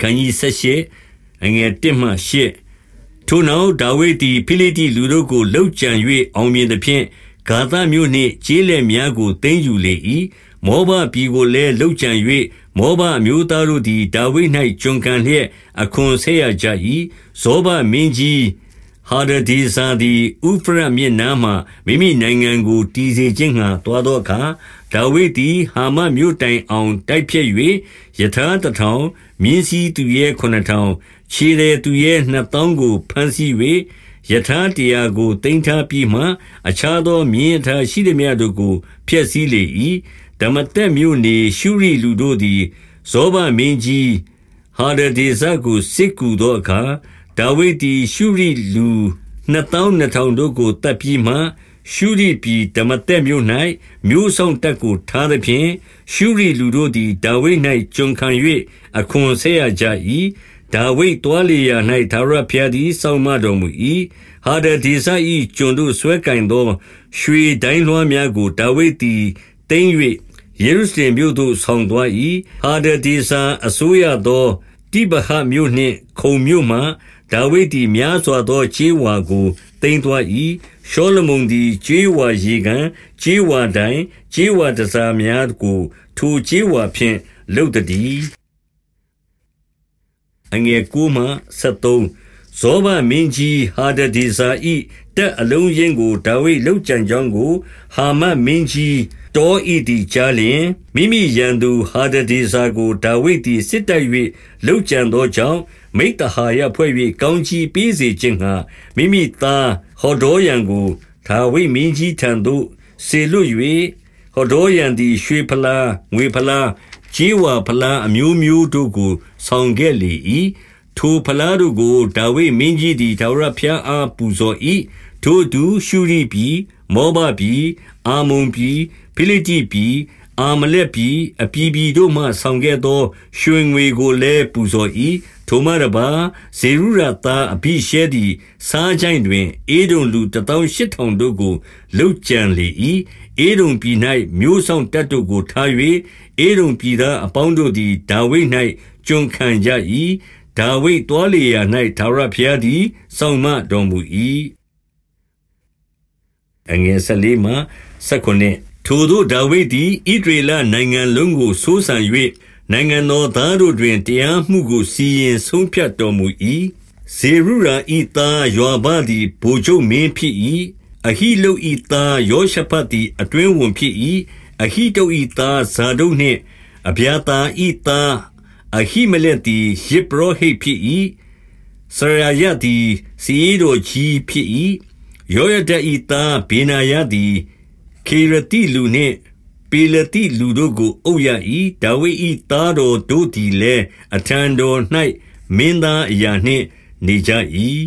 ခန်းကြီး78အငယ်1မှ8ထိုနောက်ဒါဝိဒ်သည်ဖိလိတိလူတို့ကိုလှုပ်ကြံ၍အောင်မြင်သဖြင့်ဂါသမြို့နှင့်ကျေးလက်များကိုသိမ်းယူလေ၏မောဘပြည်ကိုလည်းလှုပ်ကြံ၍မောဘအမျိုးသားတို့သည်ဒါဝိဒ်၌ကျွန်ခံလျက်အခွန်ဆက်ရကြ၏ဇောဘမင်းကြီး ဟာဒဒေဇာသည် ဥဖရတ်မြစ်နားမှမိမိနိုင်ငံကို တည်စေခြင်းငှါ သွားသောအခါ ဒါဝိဒ်သည် ဟာမတ်မြို့တိုင်အောင် တိုက်ဖျက်၍ရထားတထောင် မြင်းစီးသူရဲခုနစ်ထောင် ခြေသည်သူရဲနှစ်သောင်းကို ဘမ်းဆီး၍ရထားတရာကိုတင်ထားပြီးမှ အခြားသော မြင်းထားရှိသည်များတို့ကို ဖျက်ဆီးလေ၏ဓမ္မတက်မြို့နေ ရှုရိလူတို့သည် ဇောဘမင်းကြီးဟာဒဒေဇကို စစ်ကူသောအခါ ဒါဝိဒ်သည် ရှုရိလူနှစ်သောင်းနှစ်ထောင်တို့ကိုတပ်ပြီးမှ ရှုရိပြည်ဒမသက်မြို့၌မြို့ဆောင်တပ်ကိုထားသဖြင့် ရှုရိလူတို့သည် ဒါဝိဒ်၌ကျွန်ခံ၍အခွန်ဆက်ရကြ၏ဒါဝိဒ်တွားလေရာ၌သာရဖျားသည် စောင့်မတော်မူ၏ဟာဒဒေဇ၏ကျွန်တို့ဆွဲကင်သော ရွှေဒိုင်းလွှားများကို ဒါဝိဒ်သည်တင်း၍ယေရုရှလင်မြို့သို့ ဆောင်သွား၏ဟာဒဒေဇအစိုးရသော တိဗဟမြို့နှင့် ခုံမြို့မှ ဒါဝိဒ်သည်များစွာသောခြေဝါကိုတင်သွား၏ရှောလမုန်သည်ခြေဝါရေကန်ခြေဝါတိုင်ခြေဝါတစားများကိုထိုခြေဝါဖြင့်လှုပ်သည်အငယ်ကိုမှ73 ဇောဘမင်းကြီးဟာဒဒေဇာဤတက်အလုံးရင်းကိုဒါဝိဒ်လှုပ်ကြံကြောင်းကို ဟာမတ်မင်းကြီးတောဤသည်ကြားလျင်မိမိရန်သူဟာဒဒေဇာကိုဒါဝိဒ်သည်စစ်တိုက်၍လှုပ်ကြံသောကြောင့်မိတ္တဟာယဖွဲ့၍ကောင်းချီးပေးစေခြင်းငှါမိမိသားဟောဒေါယံကိုဒါဝိဒ်မင်းကြီးထံသို့စေလွတ်၍ဟောဒေါယံသည်ရွှေဖလားငွေဖလားကြေးဝါဖလားအမျိုးမျိုးတို့ကိုဆောင်ခဲ့လေ၏ ထိုဖလားတို့ကို ဒါဝိဒ်မင်းကြီးသည် ထာဝရဘုရားအား ပူဇော်၏ထိုသူရှုရိပြည် မောဘပြည်အာမုန်ပြည် ဖိလိတိပြည် အာမလက်ပြည် အပြည်ပြည်တို့မှ ဆောင်ခဲ့သော ရွှေငွေကိုလည်း ပူဇော်၏ထိုမှတပါဇေရုရသား အဘိရှဲသည်စားချိုင်းတွင်အေဒုံလူ18000တို့ကိုလှုပ်ကြံလေ၏အေဒုံပြည်၌မျိုးဆောင်တပ်တို့ကို ထား၍အေဒုံပြည်သားအပေါင်းတို့သည် ဒါဝိဒ်၌ကျွန်ခံကြ၏ ဒါဝိဒ်တွားလေရာ၌သာရဖျားသည်စောင့်မတော်မူ၏အငယ်14မှ19ထိုသို့ဒါဝိဒ်သည်ဣဒရေလနိုင်ငံလုံးကိုစိုးစံ၍နိုင်ငံတော်သားတို့တွင်တရားမှုကိုစီရင်ဆုံးဖြတ်တော်မူ၏ဇေရုယာဤသားယောဘသည်ဗိုလ်ချုပ်မင်းဖြစ်၏အဟိလုဤသားယောရှဖတ်သည်အတွင်းဝန်ဖြစ်၏အဟိတုဤသားဇာဒုတ်နှင့်အဗျာတာဤသား အဟိမလက်သည်ယေဘရဟိဖြစ်၏စရာယသည်စီရိုကြီးဖြစ်၏ယောယဒဤသားဘေနာယသည်ခေရတိလူနှင့်ပေလတိလူတို့ကိုအုပ်ရ၏ဒါဝိဒ်၏သားတော်တို့သည်လည်းအထံတော်၌မင်းသားအရာနှင့်နေကြ၏